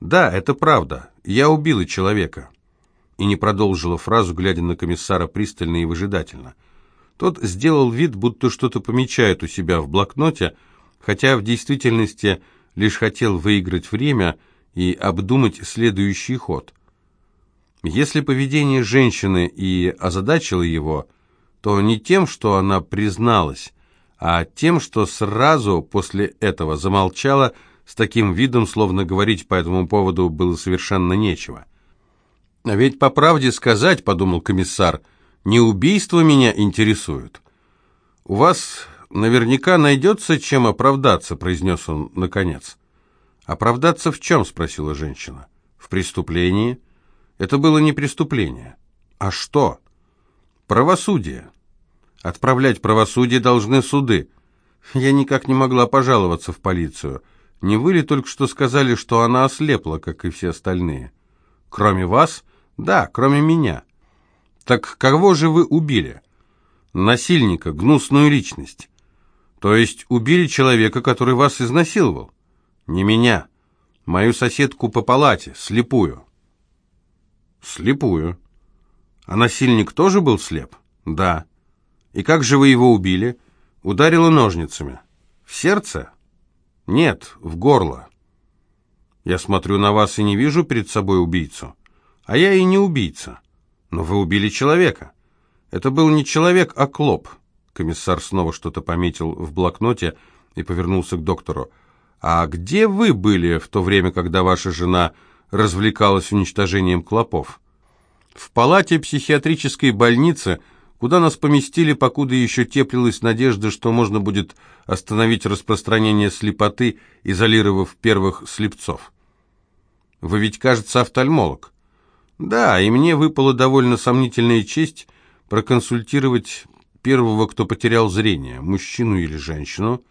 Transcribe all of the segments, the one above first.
Да, это правда. Я убила человека. И не продолжила фразу, глядя на комиссара пристально и выжидательно. Тот сделал вид, будто что-то помечает у себя в блокноте, хотя в действительности лишь хотел выиграть время и обдумать следующий ход. Если поведение женщины и озадачило его, то не тем, что она призналась, а тем, что сразу после этого замолчала с таким видом, словно говорить по этому поводу было совершенно нечего. «А ведь по правде сказать, — подумал комиссар, — не убийство меня интересует. У вас наверняка найдется чем оправдаться, — произнес он наконец. «Оправдаться в чем?» — спросила женщина. «В преступлении?» «Это было не преступление». «А что?» «Правосудие». «Отправлять правосудие должны суды». Я никак не могла пожаловаться в полицию. Не вы ли только что сказали, что она ослепла, как и все остальные? Кроме вас? Да, кроме меня. Так кого же вы убили? Насильника, гнусную личность. То есть убили человека, который вас изнасиловал? Не меня. Мою соседку по палате, слепую. Слепую. А насильник тоже был слеп? Да. И как же вы его убили? Ударила ножницами. В сердце? «Нет, в горло. Я смотрю на вас и не вижу перед собой убийцу. А я и не убийца. Но вы убили человека. Это был не человек, а клоп». Комиссар снова что-то пометил в блокноте и повернулся к доктору. «А где вы были в то время, когда ваша жена развлекалась уничтожением клопов?» «В палате психиатрической больницы», куда нас поместили, покуда еще теплилась надежда, что можно будет остановить распространение слепоты, изолировав первых слепцов. Вы ведь, кажется, офтальмолог. Да, и мне выпала довольно сомнительная честь проконсультировать первого, кто потерял зрение, мужчину или женщину.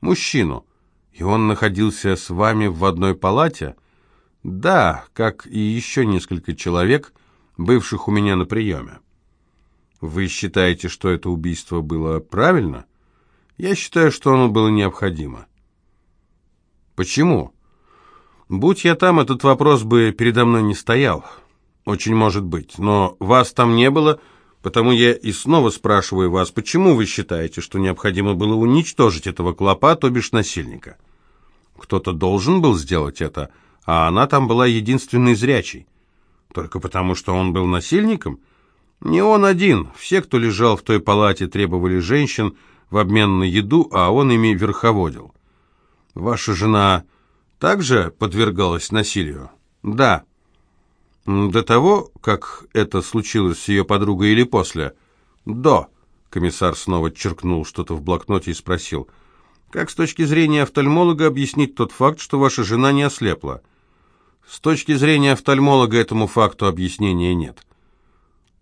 Мужчину. И он находился с вами в одной палате? Да, как и еще несколько человек, бывших у меня на приеме. Вы считаете, что это убийство было правильно? Я считаю, что оно было необходимо. Почему? Будь я там, этот вопрос бы передо мной не стоял. Очень может быть. Но вас там не было, потому я и снова спрашиваю вас, почему вы считаете, что необходимо было уничтожить этого клопа, то бишь насильника? Кто-то должен был сделать это, а она там была единственной зрячей. Только потому, что он был насильником – не он один. Все, кто лежал в той палате, требовали женщин в обмен на еду, а он ими верховодил. Ваша жена также подвергалась насилию? Да. До того, как это случилось с ее подругой или после? До. Комиссар снова черкнул что-то в блокноте и спросил. Как с точки зрения офтальмолога объяснить тот факт, что ваша жена не ослепла? С точки зрения офтальмолога этому факту объяснения нет.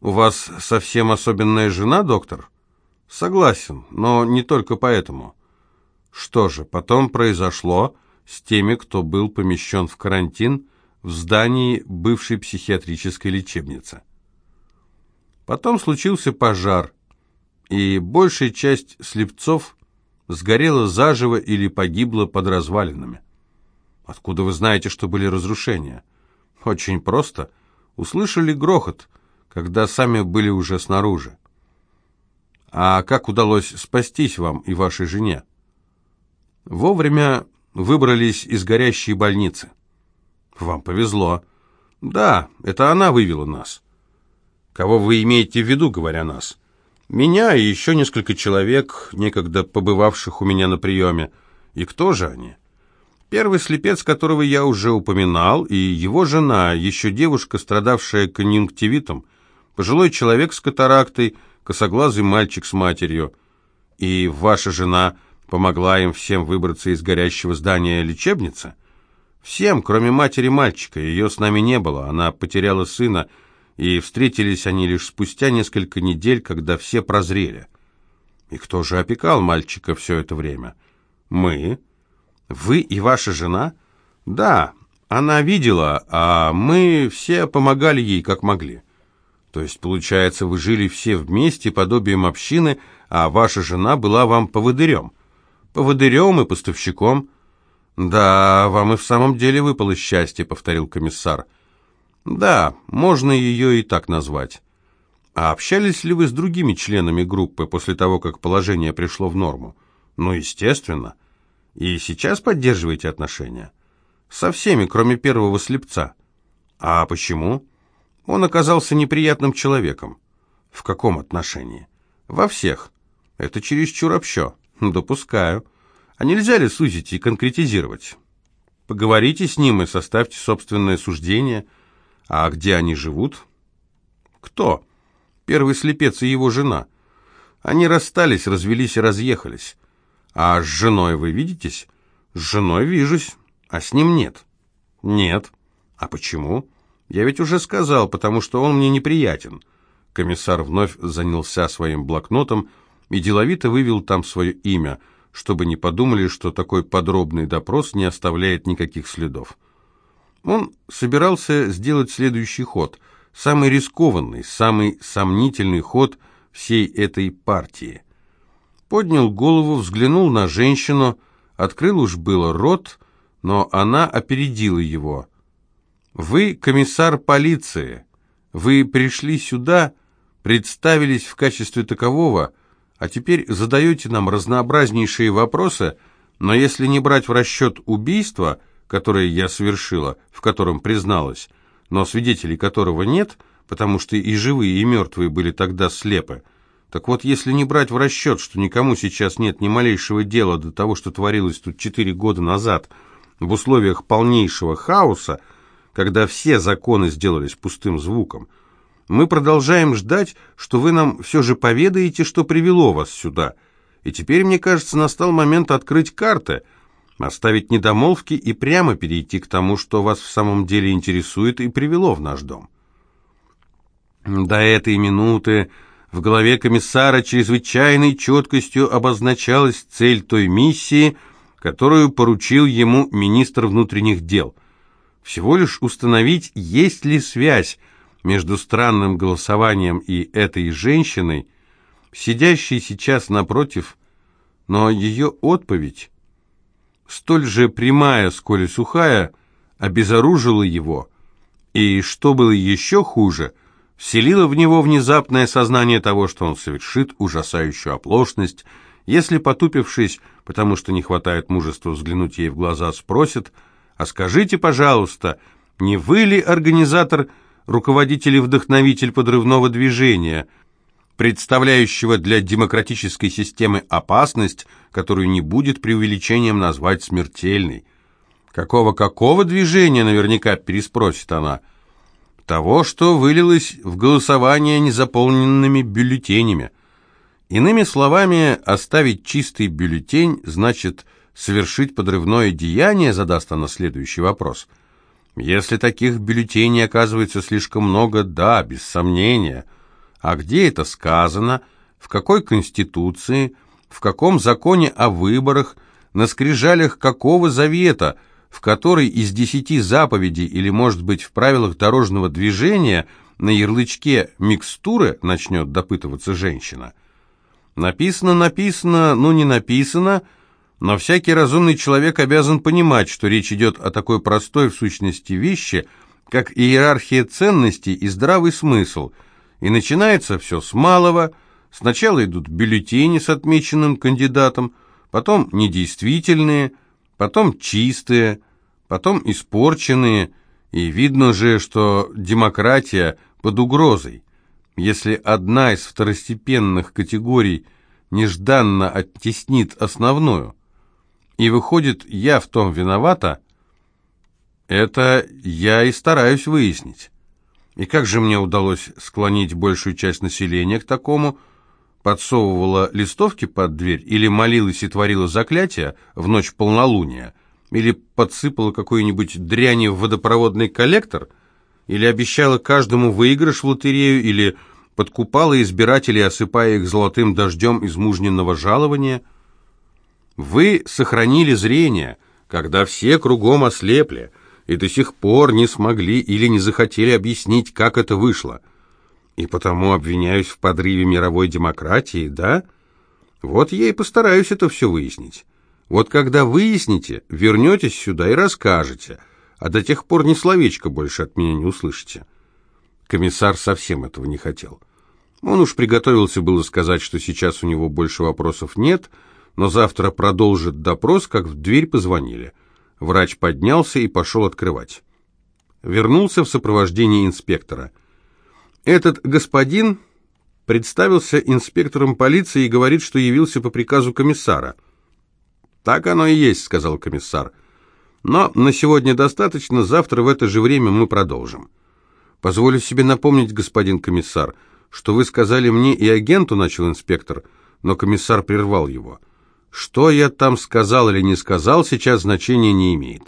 «У вас совсем особенная жена, доктор?» «Согласен, но не только поэтому». Что же, потом произошло с теми, кто был помещен в карантин в здании бывшей психиатрической лечебницы. Потом случился пожар, и большая часть слепцов сгорела заживо или погибла под развалинами. Откуда вы знаете, что были разрушения? Очень просто. Услышали грохот – когда сами были уже снаружи. А как удалось спастись вам и вашей жене? Вовремя выбрались из горящей больницы. Вам повезло. Да, это она вывела нас. Кого вы имеете в виду, говоря нас? Меня и еще несколько человек, некогда побывавших у меня на приеме. И кто же они? Первый слепец, которого я уже упоминал, и его жена, еще девушка, страдавшая конъюнктивитом, Пожилой человек с катарактой, косоглазый мальчик с матерью. И ваша жена помогла им всем выбраться из горящего здания лечебницы? Всем, кроме матери мальчика. Ее с нами не было. Она потеряла сына, и встретились они лишь спустя несколько недель, когда все прозрели. И кто же опекал мальчика все это время? Мы. Вы и ваша жена? Да, она видела, а мы все помогали ей как могли. То есть, получается, вы жили все вместе, подобием общины, а ваша жена была вам поводырем. Поводырем и поставщиком. «Да, вам и в самом деле выпало счастье», — повторил комиссар. «Да, можно ее и так назвать». «А общались ли вы с другими членами группы после того, как положение пришло в норму?» «Ну, естественно. И сейчас поддерживаете отношения?» «Со всеми, кроме первого слепца». «А почему?» «Он оказался неприятным человеком». «В каком отношении?» «Во всех. Это чересчур общо». «Допускаю. А нельзя ли сузить и конкретизировать? Поговорите с ним и составьте собственное суждение. А где они живут?» «Кто?» «Первый слепец и его жена. Они расстались, развелись и разъехались. А с женой вы видитесь?» «С женой вижусь, а с ним нет». «Нет. А почему?» «Я ведь уже сказал, потому что он мне неприятен». Комиссар вновь занялся своим блокнотом и деловито вывел там свое имя, чтобы не подумали, что такой подробный допрос не оставляет никаких следов. Он собирался сделать следующий ход, самый рискованный, самый сомнительный ход всей этой партии. Поднял голову, взглянул на женщину, открыл уж было рот, но она опередила его. «Вы комиссар полиции. Вы пришли сюда, представились в качестве такового, а теперь задаете нам разнообразнейшие вопросы, но если не брать в расчет убийство, которое я совершила, в котором призналась, но свидетелей которого нет, потому что и живые, и мертвые были тогда слепы, так вот, если не брать в расчет, что никому сейчас нет ни малейшего дела до того, что творилось тут четыре года назад, в условиях полнейшего хаоса, когда все законы сделались пустым звуком, мы продолжаем ждать, что вы нам все же поведаете, что привело вас сюда. И теперь, мне кажется, настал момент открыть карты, оставить недомолвки и прямо перейти к тому, что вас в самом деле интересует и привело в наш дом. До этой минуты в голове комиссара чрезвычайной четкостью обозначалась цель той миссии, которую поручил ему министр внутренних дел. Всего лишь установить, есть ли связь между странным голосованием и этой женщиной, сидящей сейчас напротив, но ее отповедь, столь же прямая, сколь и сухая, обезоружила его, и, что было еще хуже – вселила в него внезапное сознание того, что он совершит ужасающую оплошность, если, потупившись, потому что не хватает мужества взглянуть ей в глаза, спросит, «А скажите, пожалуйста, не вы ли организатор, руководитель и вдохновитель подрывного движения, представляющего для демократической системы опасность, которую не будет преувеличением назвать смертельной?» «Какого-какого движения?» — наверняка переспросит она — того, что вылилось в голосование незаполненными бюллетенями. Иными словами, оставить чистый бюллетень значит совершить подрывное деяние, задаст она следующий вопрос. Если таких бюллетеней оказывается слишком много, да, без сомнения. А где это сказано? В какой конституции? В каком законе о выборах? На скрижалях какого завета – в которой из десяти заповедей или, может быть, в правилах дорожного движения на ярлычке «микстуры» начнет допытываться женщина. Написано, написано, ну не написано, но всякий разумный человек обязан понимать, что речь идет о такой простой в сущности вещи, как иерархия ценностей и здравый смысл. И начинается все с малого. Сначала идут бюллетени с отмеченным кандидатом, потом недействительные – потом чистые, потом испорченные, и видно же, что демократия под угрозой. Если одна из второстепенных категорий нежданно оттеснит основную, и выходит, я в том виновата, это я и стараюсь выяснить. И как же мне удалось склонить большую часть населения к такому, подсовывала листовки под дверь, или молилась и творила заклятия в ночь полнолуния, или подсыпала какую-нибудь дрянь в водопроводный коллектор, или обещала каждому выигрыш в лотерею, или подкупала избирателей, осыпая их золотым дождем из мужненного жалования. Вы сохранили зрение, когда все кругом ослепли, и до сих пор не смогли или не захотели объяснить, как это вышло – и потому обвиняюсь в подрыве мировой демократии, да? Вот я и постараюсь это все выяснить. Вот когда выясните, вернетесь сюда и расскажете, а до тех пор ни словечко больше от меня не услышите». Комиссар совсем этого не хотел. Он уж приготовился было сказать, что сейчас у него больше вопросов нет, но завтра продолжит допрос, как в дверь позвонили. Врач поднялся и пошел открывать. Вернулся в сопровождении инспектора. Этот господин представился инспектором полиции и говорит, что явился по приказу комиссара. «Так оно и есть», — сказал комиссар. «Но на сегодня достаточно, завтра в это же время мы продолжим». «Позволю себе напомнить, господин комиссар», — что вы сказали мне и агенту, начал инспектор, но комиссар прервал его. Что я там сказал или не сказал, сейчас значения не имеет.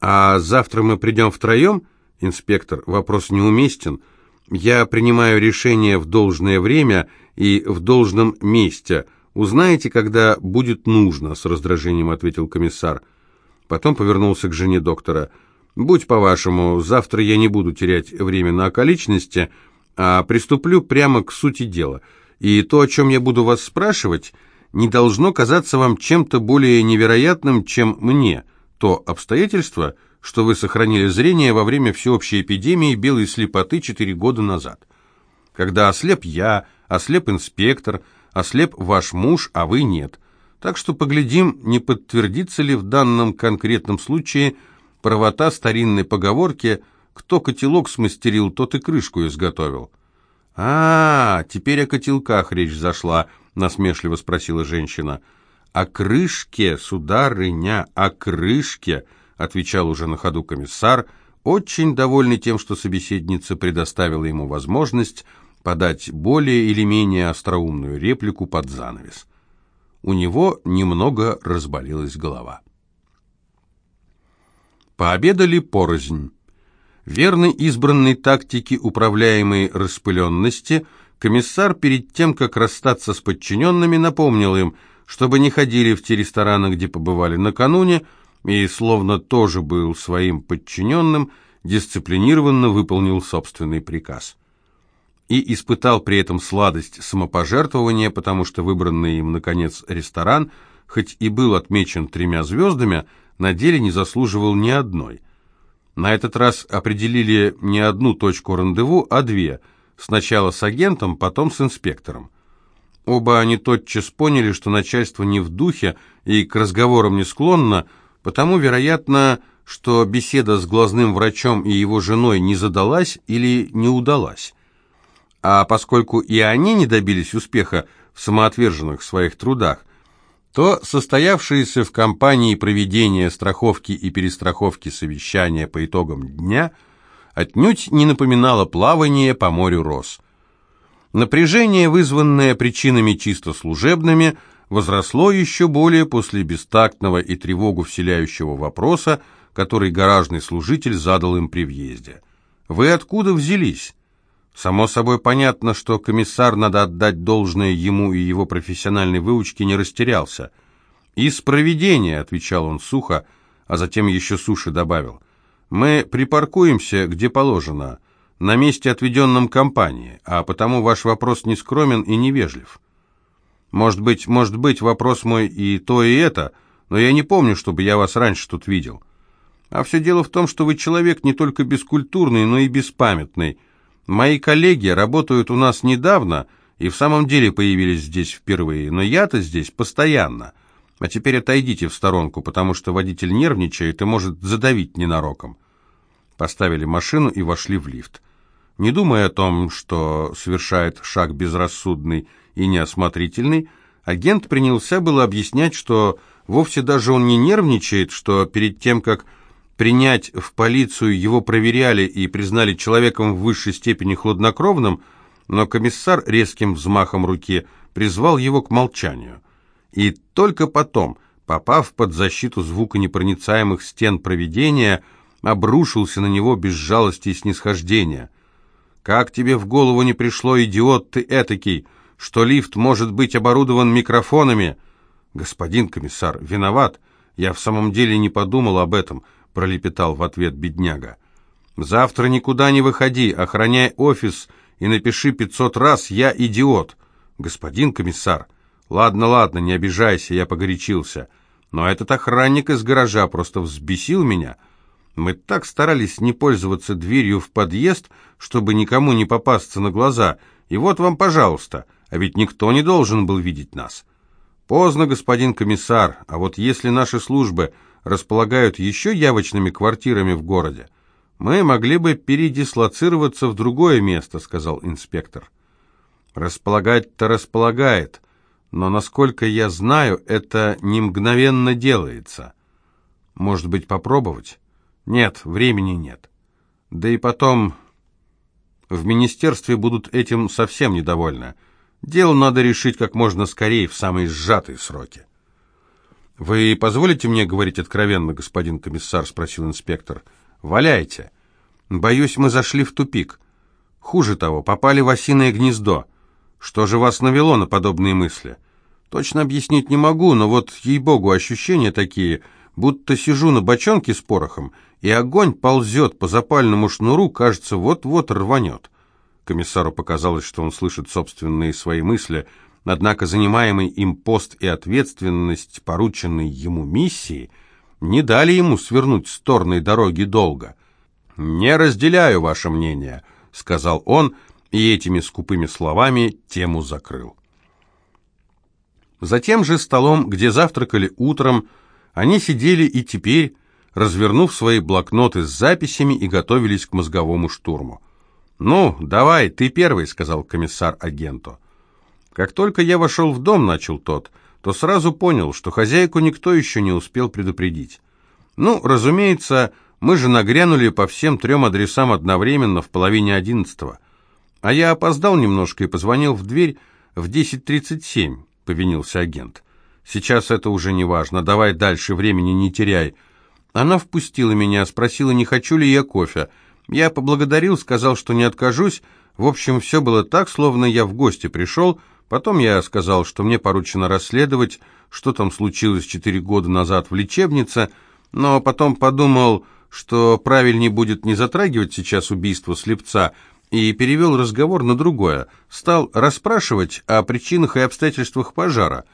А завтра мы придем втроем? Инспектор, вопрос неуместен. Я принимаю решение в должное время и в должном месте. Узнаете, когда будет нужно, с раздражением ответил комиссар. Потом повернулся к жене доктора. «Будь по-вашему, завтра я не буду терять время на околичности, а приступлю прямо к сути дела. И то, о чем я буду вас спрашивать, не должно казаться вам чем-то более невероятным, чем мне. То обстоятельство, что вы сохранили зрение во время всеобщей эпидемии белой слепоты четыре года назад. Когда ослеп я, ослеп инспектор, ослеп ваш муж, а вы нет. Так что поглядим, не подтвердится ли в данном конкретном случае правота старинной поговорки – кто котелок смастерил, тот и крышку изготовил. «А, теперь о котелках речь зашла», — насмешливо спросила женщина. «О крышке, сударыня, о крышке», — отвечал уже на ходу комиссар, очень довольный тем, что собеседница предоставила ему возможность подать более или менее остроумную реплику под занавес. У него немного разболелась голова. Пообедали порознь. Верный избранной тактике управляемой распыленности, комиссар перед тем, как расстаться с подчиненными, напомнил им, чтобы не ходили в те рестораны, где побывали накануне, и, словно тоже был своим подчиненным, дисциплинированно выполнил собственный приказ. И испытал при этом сладость самопожертвования, потому что выбранный им, наконец, ресторан, хоть и был отмечен тремя звездами, на деле не заслуживал ни одной – на этот раз определили не одну точку рандеву, а две. Сначала с агентом, потом с инспектором. Оба они тотчас поняли, что начальство не в духе и к разговорам не склонно, потому, вероятно, что беседа с глазным врачом и его женой не задалась или не удалась. А поскольку и они не добились успеха в самоотверженных своих трудах, то состоявшееся в компании проведения страховки и перестраховки совещания по итогам дня отнюдь не напоминало плавание по морю роз. Напряжение, вызванное причинами чисто служебными, возросло еще более после бестактного и тревогу вселяющего вопроса, который гаражный служитель задал им при въезде. «Вы откуда взялись?» Само собой понятно, что комиссар, надо отдать должное ему и его профессиональной выучке, не растерялся. «Из проведения», — отвечал он сухо, а затем еще суши добавил. «Мы припаркуемся, где положено, на месте, отведенном компании, а потому ваш вопрос не скромен и невежлив. Может быть, может быть, вопрос мой и то, и это, но я не помню, чтобы я вас раньше тут видел. А все дело в том, что вы человек не только бескультурный, но и беспамятный». Мои коллеги работают у нас недавно и в самом деле появились здесь впервые, но я-то здесь постоянно. А теперь отойдите в сторонку, потому что водитель нервничает и может задавить ненароком. Поставили машину и вошли в лифт. Не думая о том, что совершает шаг безрассудный и неосмотрительный, агент принялся было объяснять, что вовсе даже он не нервничает, что перед тем, как принять в полицию, его проверяли и признали человеком в высшей степени хладнокровным, но комиссар резким взмахом руки призвал его к молчанию. И только потом, попав под защиту звуконепроницаемых стен проведения, обрушился на него без жалости и снисхождения. «Как тебе в голову не пришло, идиот ты этакий, что лифт может быть оборудован микрофонами?» «Господин комиссар, виноват. Я в самом деле не подумал об этом пролепетал в ответ бедняга. «Завтра никуда не выходи, охраняй офис и напиши пятьсот раз «Я идиот». Господин комиссар, ладно, ладно, не обижайся, я погорячился. Но этот охранник из гаража просто взбесил меня. Мы так старались не пользоваться дверью в подъезд, чтобы никому не попасться на глаза. И вот вам, пожалуйста, а ведь никто не должен был видеть нас. Поздно, господин комиссар, а вот если наши службы располагают еще явочными квартирами в городе, мы могли бы передислоцироваться в другое место, сказал инспектор. Располагать-то располагает, но, насколько я знаю, это не мгновенно делается. Может быть, попробовать? Нет, времени нет. Да и потом, в министерстве будут этим совсем недовольны. Дело надо решить как можно скорее, в самые сжатые сроки. «Вы позволите мне говорить откровенно, господин комиссар?» — спросил инспектор. «Валяйте. Боюсь, мы зашли в тупик. Хуже того, попали в осиное гнездо. Что же вас навело на подобные мысли?» Точно объяснить не могу, но вот, ей-богу, ощущения такие, будто сижу на бочонке с порохом, и огонь ползет по запальному шнуру, кажется, вот-вот рванет. Комиссару показалось, что он слышит собственные свои мысли, однако занимаемый им пост и ответственность, порученной ему миссии, не дали ему свернуть с торной дороги долго. «Не разделяю ваше мнение», — сказал он, и этими скупыми словами тему закрыл. За тем же столом, где завтракали утром, они сидели и теперь, развернув свои блокноты с записями и готовились к мозговому штурму. «Ну, давай, ты первый», — сказал комиссар агенту. Как только я вошел в дом, начал тот, то сразу понял, что хозяйку никто еще не успел предупредить. Ну, разумеется, мы же нагрянули по всем трем адресам одновременно в половине одиннадцатого. А я опоздал немножко и позвонил в дверь в 10.37. — повинился агент. «Сейчас это уже не важно. Давай дальше, времени не теряй». Она впустила меня, спросила, не хочу ли я кофе. Я поблагодарил, сказал, что не откажусь. В общем, все было так, словно я в гости пришел. Потом я сказал, что мне поручено расследовать, что там случилось четыре года назад в лечебнице, но потом подумал, что правильнее будет не затрагивать сейчас убийство слепца, и перевел разговор на другое. Стал расспрашивать о причинах и обстоятельствах пожара.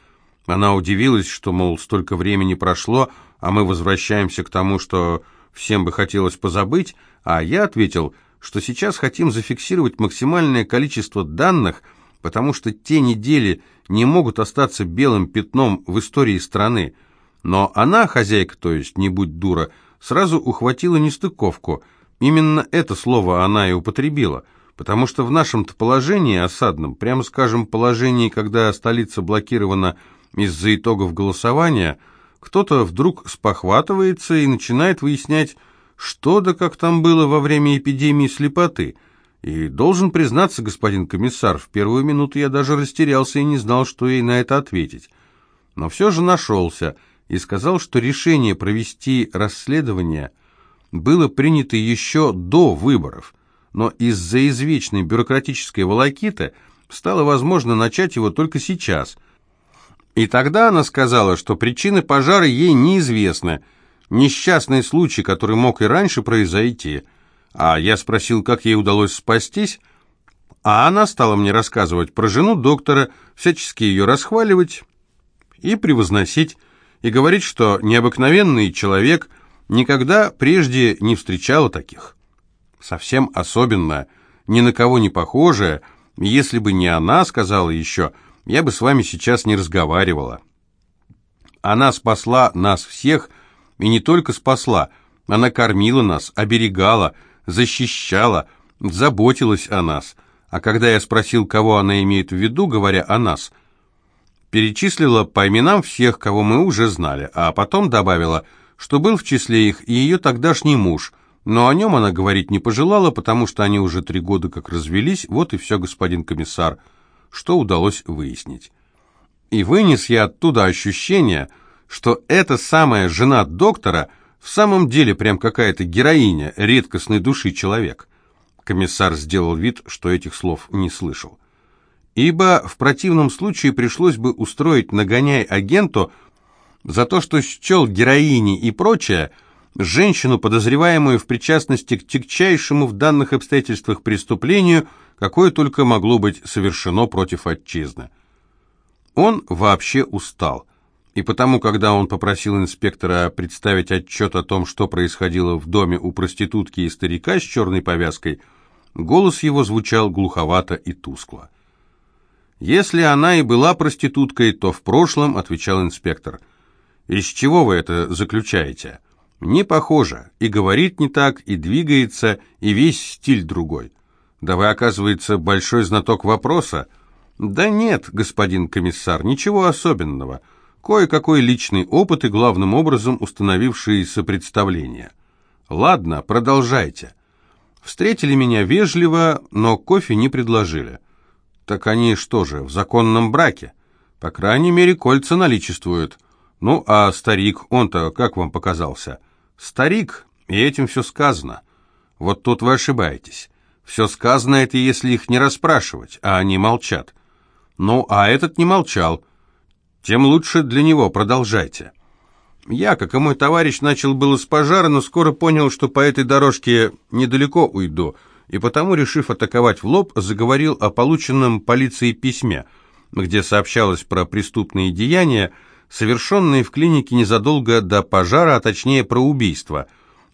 Она удивилась, что, мол, столько времени прошло, а мы возвращаемся к тому, что всем бы хотелось позабыть, а я ответил, что сейчас хотим зафиксировать максимальное количество данных, потому что те недели не могут остаться белым пятном в истории страны. Но она, хозяйка, то есть, не будь дура, сразу ухватила нестыковку – Именно это слово она и употребила, потому что в нашем-то положении осадном, прямо скажем, положении, когда столица блокирована из-за итогов голосования, кто-то вдруг спохватывается и начинает выяснять, что да как там было во время эпидемии слепоты. И должен признаться, господин комиссар, в первую минуту я даже растерялся и не знал, что ей на это ответить. Но все же нашелся и сказал, что решение провести расследование – было принято еще до выборов, но из-за извечной бюрократической волокиты стало возможно начать его только сейчас. И тогда она сказала, что причины пожара ей неизвестны, несчастный случай, который мог и раньше произойти. А я спросил, как ей удалось спастись, а она стала мне рассказывать про жену доктора, всячески ее расхваливать и превозносить, и говорить, что необыкновенный человек – Никогда прежде не встречала таких. Совсем особенно, ни на кого не похожая. Если бы не она, сказала еще, я бы с вами сейчас не разговаривала. Она спасла нас всех, и не только спасла, она кормила нас, оберегала, защищала, заботилась о нас. А когда я спросил, кого она имеет в виду, говоря о нас, перечислила по именам всех, кого мы уже знали, а потом добавила – что был в числе их и ее тогдашний муж, но о нем она говорить не пожелала, потому что они уже три года как развелись, вот и все, господин комиссар, что удалось выяснить. И вынес я оттуда ощущение, что эта самая жена доктора в самом деле прям какая-то героиня, редкостной души человек. Комиссар сделал вид, что этих слов не слышал. Ибо в противном случае пришлось бы устроить нагоняй агенту, за то, что счел героини и прочее, женщину, подозреваемую в причастности к тягчайшему в данных обстоятельствах преступлению, какое только могло быть совершено против отчизны. Он вообще устал, и потому, когда он попросил инспектора представить отчет о том, что происходило в доме у проститутки и старика с черной повязкой, голос его звучал глуховато и тускло. «Если она и была проституткой, то в прошлом», — отвечал инспектор. «Из чего вы это заключаете?» «Не похоже. И говорит не так, и двигается, и весь стиль другой. Да вы, оказывается, большой знаток вопроса». «Да нет, господин комиссар, ничего особенного. Кое-какой личный опыт и, главным образом, установившиеся представления». «Ладно, продолжайте». Встретили меня вежливо, но кофе не предложили. Так они что же, в законном браке? По крайней мере, кольца наличествуют. Ну, а старик, он-то как вам показался? Старик, и этим все сказано. Вот тут вы ошибаетесь. Все сказано это, если их не расспрашивать, а они молчат. Ну, а этот не молчал. Тем лучше для него, продолжайте. Я, как и мой товарищ, начал было с пожара, но скоро понял, что по этой дорожке недалеко уйду, и потому, решив атаковать в лоб, заговорил о полученном полицией письме, где сообщалось про преступные деяния, совершенные в клинике незадолго до пожара, а точнее про убийство,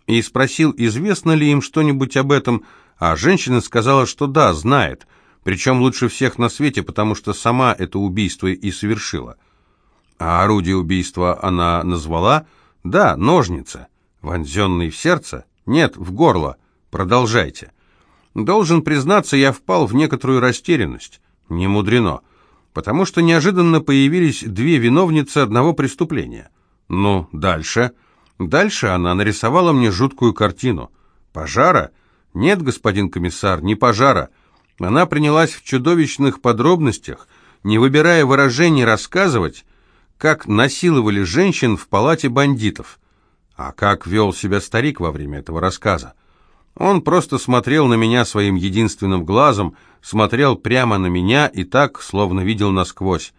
и спросил, известно ли им что-нибудь об этом, а женщина сказала, что да, знает, причем лучше всех на свете, потому что сама это убийство и совершила. А орудие убийства она назвала? Да, ножницы. Вонзенный в сердце? Нет, в горло. Продолжайте. Должен признаться, я впал в некоторую растерянность. Не мудрено. Потому что неожиданно появились две виновницы одного преступления. Ну, дальше. Дальше она нарисовала мне жуткую картину. Пожара? Нет, господин комиссар, не пожара. Она принялась в чудовищных подробностях, не выбирая выражений, рассказывать, как насиловали женщин в палате бандитов. А как вел себя старик во время этого рассказа? Он просто смотрел на меня своим единственным глазом, смотрел прямо на меня и так, словно видел насквозь.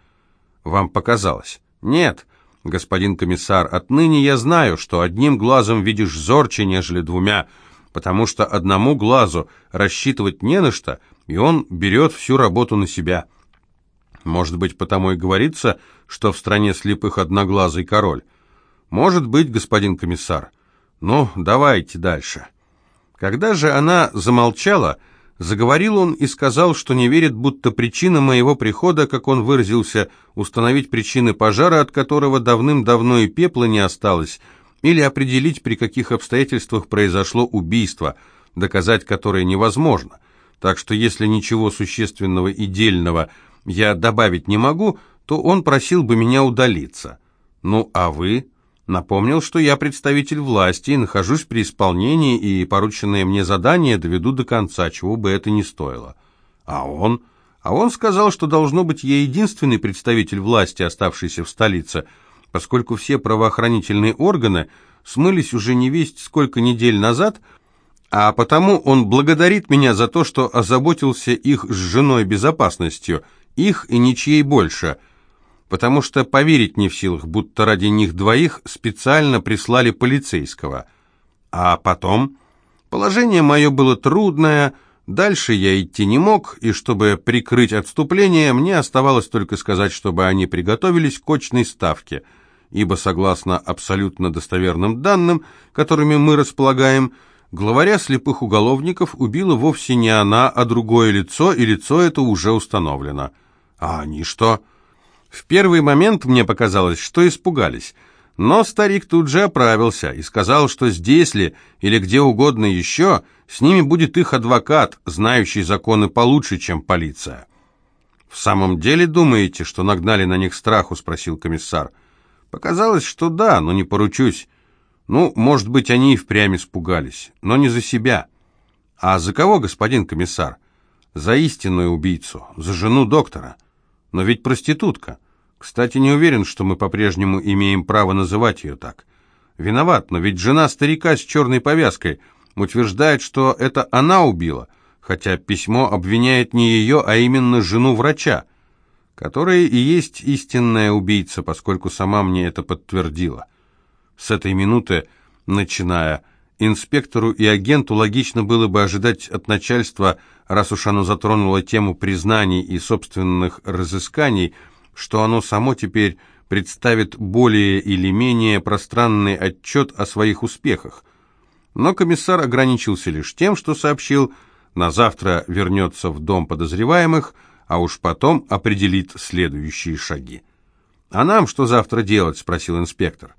Вам показалось? Нет, господин комиссар, отныне я знаю, что одним глазом видишь зорче, нежели двумя, потому что одному глазу рассчитывать не на что, и он берет всю работу на себя. Может быть, потому и говорится, что в стране слепых одноглазый король. Может быть, господин комиссар. Ну, давайте дальше. Когда же она замолчала, заговорил он и сказал, что не верит, будто причина моего прихода, как он выразился, установить причины пожара, от которого давным-давно и пепла не осталось, или определить, при каких обстоятельствах произошло убийство, доказать которое невозможно. Так что если ничего существенного и дельного – я добавить не могу, то он просил бы меня удалиться. Ну, а вы? Напомнил, что я представитель власти и нахожусь при исполнении, и порученное мне задание доведу до конца, чего бы это ни стоило. А он? А он сказал, что должно быть я единственный представитель власти, оставшийся в столице, поскольку все правоохранительные органы смылись уже не весть сколько недель назад, а потому он благодарит меня за то, что озаботился их с женой безопасностью – их и ничьей больше, потому что поверить не в силах, будто ради них двоих специально прислали полицейского. А потом положение мое было трудное, дальше я идти не мог, и чтобы прикрыть отступление, мне оставалось только сказать, чтобы они приготовились к очной ставке, ибо, согласно абсолютно достоверным данным, которыми мы располагаем, Главаря слепых уголовников убила вовсе не она, а другое лицо, и лицо это уже установлено. А они что? В первый момент мне показалось, что испугались. Но старик тут же оправился и сказал, что здесь ли или где угодно еще с ними будет их адвокат, знающий законы получше, чем полиция. «В самом деле думаете, что нагнали на них страху?» – спросил комиссар. «Показалось, что да, но не поручусь. Ну, может быть, они и впрямь испугались, но не за себя. А за кого, господин комиссар? За истинную убийцу, за жену доктора». Но ведь проститутка. Кстати, не уверен, что мы по-прежнему имеем право называть ее так. Виноват, но ведь жена старика с черной повязкой утверждает, что это она убила, хотя письмо обвиняет не ее, а именно жену врача, которая и есть истинная убийца, поскольку сама мне это подтвердила. С этой минуты, начиная, инспектору и агенту логично было бы ожидать от начальства раз уж оно затронуло тему признаний и собственных разысканий, что оно само теперь представит более или менее пространный отчет о своих успехах. Но комиссар ограничился лишь тем, что сообщил, на завтра вернется в дом подозреваемых, а уж потом определит следующие шаги. «А нам что завтра делать?» – спросил инспектор.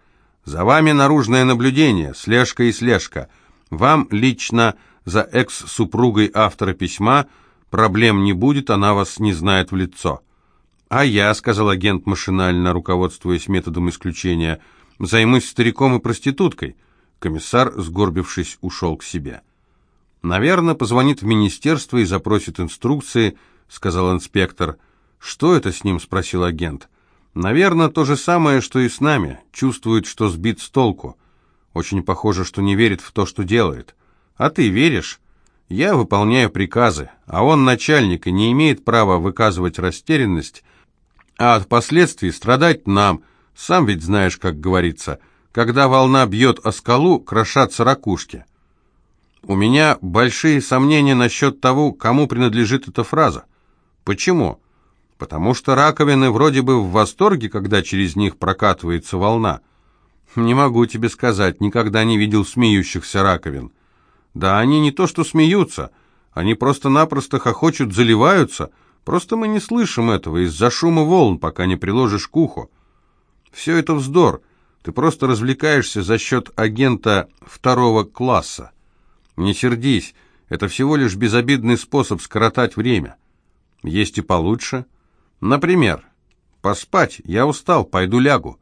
«За вами наружное наблюдение, слежка и слежка. Вам лично за экс-супругой автора письма проблем не будет, она вас не знает в лицо». «А я», — сказал агент машинально, руководствуясь методом исключения, — «займусь стариком и проституткой». Комиссар, сгорбившись, ушел к себе. «Наверное, позвонит в министерство и запросит инструкции», — сказал инспектор. «Что это с ним?» — спросил агент. «Наверное, то же самое, что и с нами. Чувствует, что сбит с толку. Очень похоже, что не верит в то, что делает. А ты веришь?» «Я выполняю приказы, а он начальник и не имеет права выказывать растерянность а от последствий страдать нам. Сам ведь знаешь, как говорится, когда волна бьет о скалу, крошатся ракушки. У меня большие сомнения насчет того, кому принадлежит эта фраза. Почему? Потому что раковины вроде бы в восторге, когда через них прокатывается волна. Не могу тебе сказать, никогда не видел смеющихся раковин. Да они не то что смеются, они просто-напросто хохочут, заливаются – Просто мы не слышим этого из-за шума волн, пока не приложишь к уху. Все это вздор. Ты просто развлекаешься за счет агента второго класса. Не сердись, это всего лишь безобидный способ скоротать время. Есть и получше. Например, поспать, я устал, пойду лягу.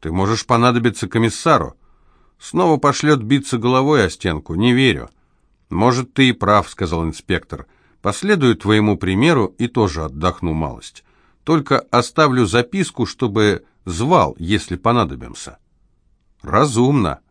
Ты можешь понадобиться комиссару. Снова пошлет биться головой о стенку, не верю. Может, ты и прав, сказал инспектор. Последую твоему примеру и тоже отдохну малость. Только оставлю записку, чтобы звал, если понадобимся». «Разумно»,